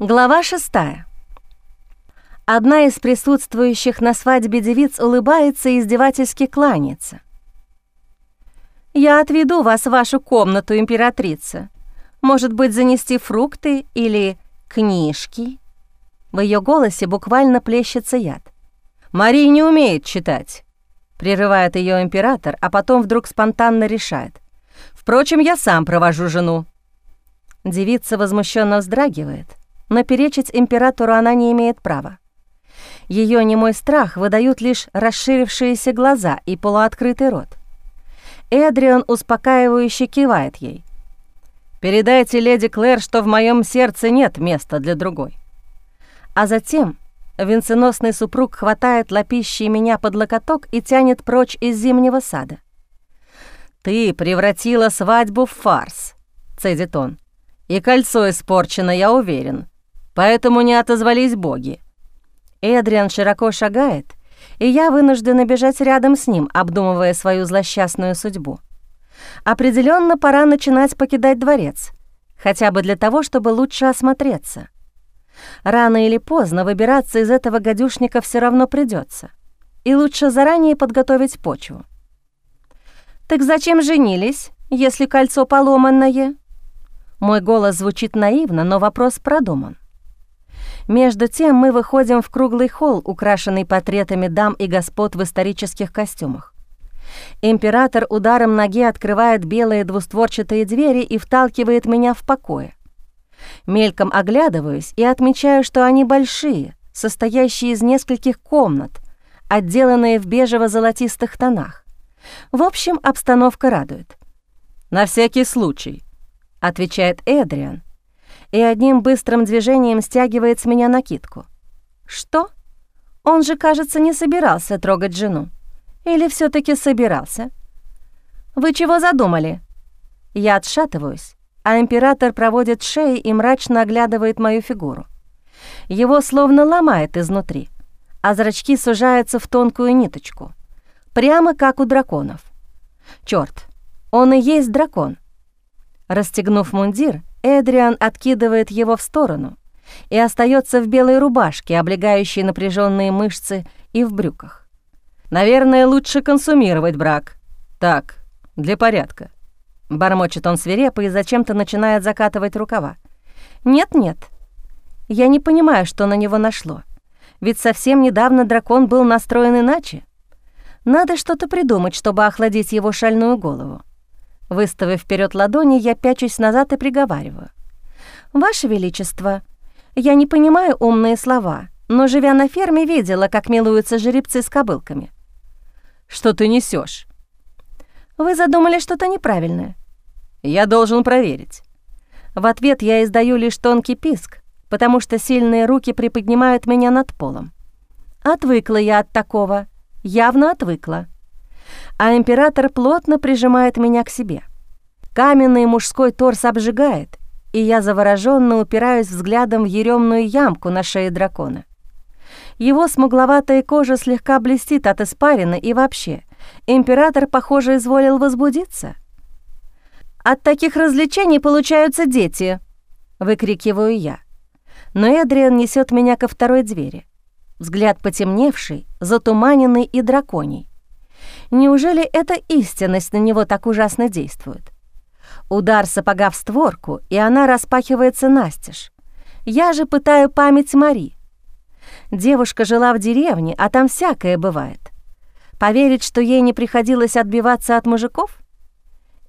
Глава шестая. Одна из присутствующих на свадьбе девиц улыбается и издевательски кланяется. «Я отведу вас в вашу комнату, императрица. Может быть, занести фрукты или книжки?» В ее голосе буквально плещется яд. «Мария не умеет читать», — прерывает ее император, а потом вдруг спонтанно решает. «Впрочем, я сам провожу жену». Девица возмущенно вздрагивает, но перечить императору она не имеет права. Ее немой страх выдают лишь расширившиеся глаза и полуоткрытый рот. Эдриан успокаивающе кивает ей. «Передайте леди Клэр, что в моем сердце нет места для другой». А затем венценосный супруг хватает лапищей меня под локоток и тянет прочь из зимнего сада. «Ты превратила свадьбу в фарс», — цедит он. «И кольцо испорчено, я уверен поэтому не отозвались боги. Эдриан широко шагает, и я вынуждена бежать рядом с ним, обдумывая свою злосчастную судьбу. Определенно пора начинать покидать дворец, хотя бы для того, чтобы лучше осмотреться. Рано или поздно выбираться из этого гадюшника все равно придется, и лучше заранее подготовить почву. «Так зачем женились, если кольцо поломанное?» Мой голос звучит наивно, но вопрос продуман. Между тем мы выходим в круглый холл, украшенный портретами дам и господ в исторических костюмах. Император ударом ноги открывает белые двустворчатые двери и вталкивает меня в покое. Мельком оглядываюсь и отмечаю, что они большие, состоящие из нескольких комнат, отделанные в бежево-золотистых тонах. В общем, обстановка радует. «На всякий случай», — отвечает Эдриан, и одним быстрым движением стягивает с меня накидку. «Что? Он же, кажется, не собирался трогать жену. Или все таки собирался?» «Вы чего задумали?» Я отшатываюсь, а император проводит шеи и мрачно оглядывает мою фигуру. Его словно ломает изнутри, а зрачки сужаются в тонкую ниточку, прямо как у драконов. Черт, он и есть дракон. Расстегнув мундир, Эдриан откидывает его в сторону и остается в белой рубашке, облегающей напряженные мышцы, и в брюках. «Наверное, лучше консумировать брак. Так, для порядка». Бормочет он свирепо и зачем-то начинает закатывать рукава. «Нет-нет, я не понимаю, что на него нашло. Ведь совсем недавно дракон был настроен иначе. Надо что-то придумать, чтобы охладить его шальную голову. Выставив вперед ладони, я пячусь назад и приговариваю. «Ваше Величество, я не понимаю умные слова, но, живя на ферме, видела, как милуются жеребцы с кобылками». «Что ты несешь? «Вы задумали что-то неправильное». «Я должен проверить». В ответ я издаю лишь тонкий писк, потому что сильные руки приподнимают меня над полом. Отвыкла я от такого, явно отвыкла а император плотно прижимает меня к себе. Каменный мужской торс обжигает, и я завороженно упираюсь взглядом в еремную ямку на шее дракона. Его смугловатая кожа слегка блестит от испарины, и вообще, император, похоже, изволил возбудиться. «От таких развлечений получаются дети!» — выкрикиваю я. Но Эдриан несет меня ко второй двери. Взгляд потемневший, затуманенный и драконий. Неужели эта истинность на него так ужасно действует? Удар сапога в створку, и она распахивается настежь. Я же пытаю память Мари. Девушка жила в деревне, а там всякое бывает. Поверить, что ей не приходилось отбиваться от мужиков?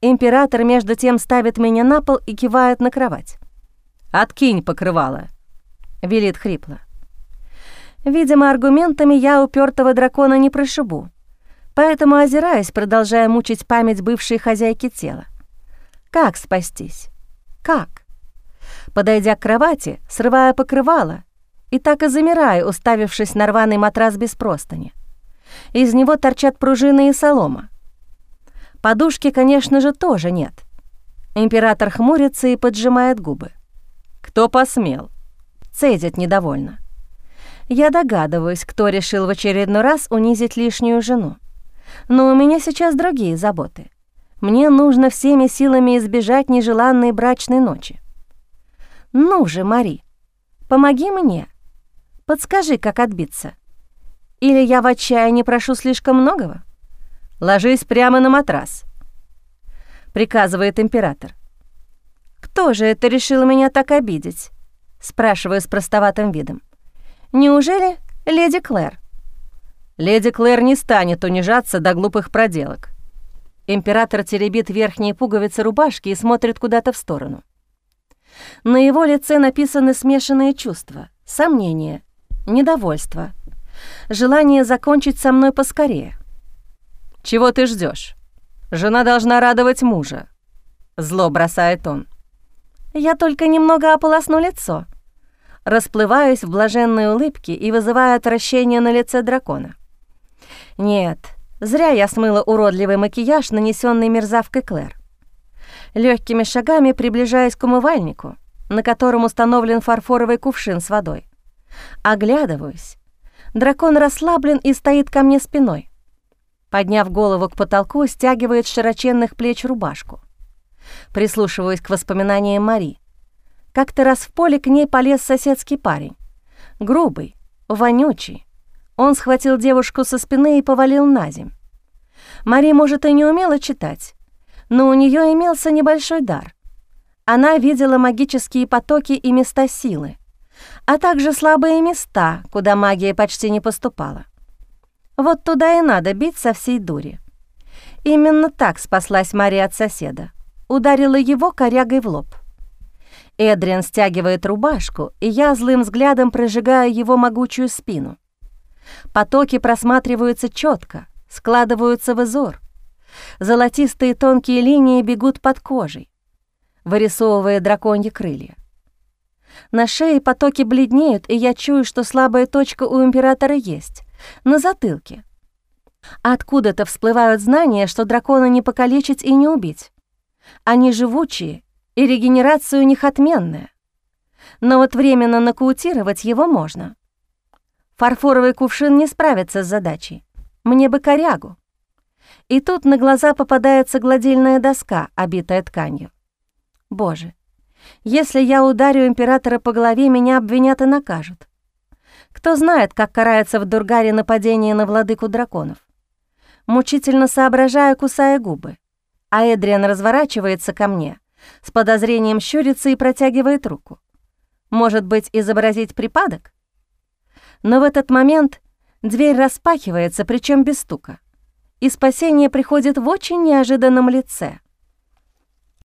Император между тем ставит меня на пол и кивает на кровать. «Откинь покрывало», — велит хрипло. Видимо, аргументами я упертого дракона не прошибу. Поэтому озираюсь, продолжая мучить память бывшей хозяйки тела. Как спастись? Как? Подойдя к кровати, срывая покрывало, и так и замираю, уставившись на рваный матрас без простыни. Из него торчат пружины и солома. Подушки, конечно же, тоже нет. Император хмурится и поджимает губы. «Кто посмел?» Цедит недовольно. Я догадываюсь, кто решил в очередной раз унизить лишнюю жену. Но у меня сейчас другие заботы. Мне нужно всеми силами избежать нежеланной брачной ночи. Ну же, Мари, Помоги мне. Подскажи, как отбиться. Или я в отчаянии прошу слишком многого? Ложись прямо на матрас, приказывает император. Кто же это решил меня так обидеть? Спрашиваю с простоватым видом. Неужели леди Клэр? Леди Клэр не станет унижаться до глупых проделок. Император теребит верхние пуговицы рубашки и смотрит куда-то в сторону. На его лице написаны смешанные чувства, сомнения, недовольство, желание закончить со мной поскорее. «Чего ты ждешь? Жена должна радовать мужа», — зло бросает он. «Я только немного ополосну лицо», расплываюсь в блаженной улыбке и вызываю отвращение на лице дракона. Нет, зря я смыла уродливый макияж, нанесенный мерзавкой Клэр. Легкими шагами приближаюсь к умывальнику, на котором установлен фарфоровый кувшин с водой. Оглядываюсь. Дракон расслаблен и стоит ко мне спиной. Подняв голову к потолку, стягивает с широченных плеч рубашку. Прислушиваюсь к воспоминаниям Мари. Как-то раз в поле к ней полез соседский парень. Грубый, вонючий. Он схватил девушку со спины и повалил на земь. Мари, может, и не умела читать, но у нее имелся небольшой дар. Она видела магические потоки и места силы, а также слабые места, куда магия почти не поступала. Вот туда и надо бить со всей дури. Именно так спаслась Мария от соседа. Ударила его корягой в лоб. Эдриан стягивает рубашку, и я злым взглядом прожигаю его могучую спину. Потоки просматриваются четко, складываются в изор. Золотистые тонкие линии бегут под кожей, вырисовывая драконьи крылья. На шее потоки бледнеют, и я чую, что слабая точка у императора есть, на затылке. Откуда-то всплывают знания, что дракона не покалечить и не убить. Они живучие, и регенерация у них отменная. Но вот временно нокаутировать его можно. Фарфоровый кувшин не справится с задачей. Мне бы корягу. И тут на глаза попадается гладильная доска, обитая тканью. Боже, если я ударю императора по голове, меня обвинят и накажут. Кто знает, как карается в Дургаре нападение на владыку драконов. Мучительно соображая, кусая губы. А Эдриан разворачивается ко мне, с подозрением щурится и протягивает руку. Может быть, изобразить припадок? Но в этот момент дверь распахивается, причем без стука, и спасение приходит в очень неожиданном лице.